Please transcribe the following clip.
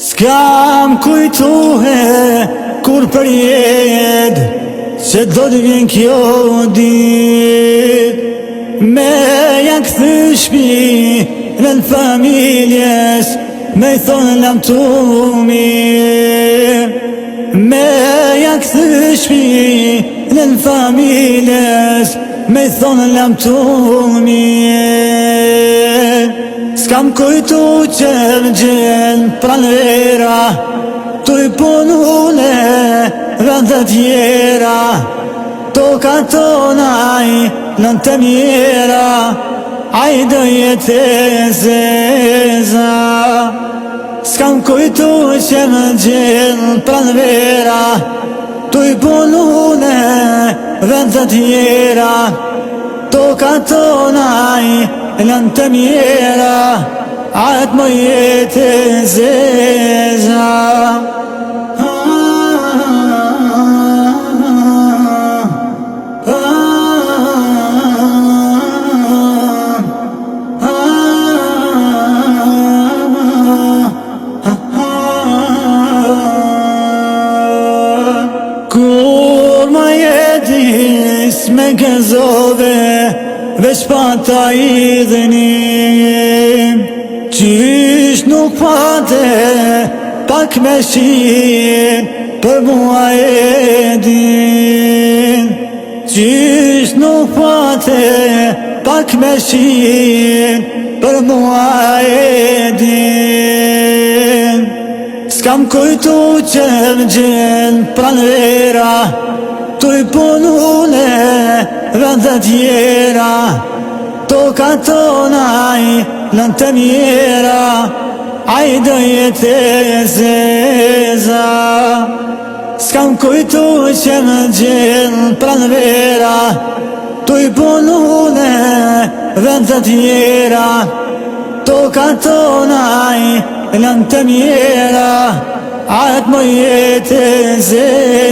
S'kam kujtuhe kur për jet Se do të vjen kjo dit Me janë këthy shpi në në familjes Me i thonë lam të umi Me janë këthy shpi në në familjes Me i thonë lam të mirë S'kam kujtu që më gjithë pranvera Tu i punune vëndë tjera Toka ka tonaj në të mjera A i jetë e zeza Skam kujtu që më gjenë pranvera Tu i punune vëndë tjera Toka ka tonaj në të mjera A të më jetë e zezam Kur më jetis me gëzove Veshpa t'a i dheni Qysh nuk pate Pak me shim Për mua e din Qysh nuk pate Pak me shim Për mua e din Skam kujtu që më gjen Pra në vera Tu i punune Vëndë dhe Toka tonaj Në të mjera, ajde jetë e zeza S'kam kujtu që më gjenë pranë vera Tu i punu në vend të tjera Tu ka tonaj në të mjera të më jetë e zeza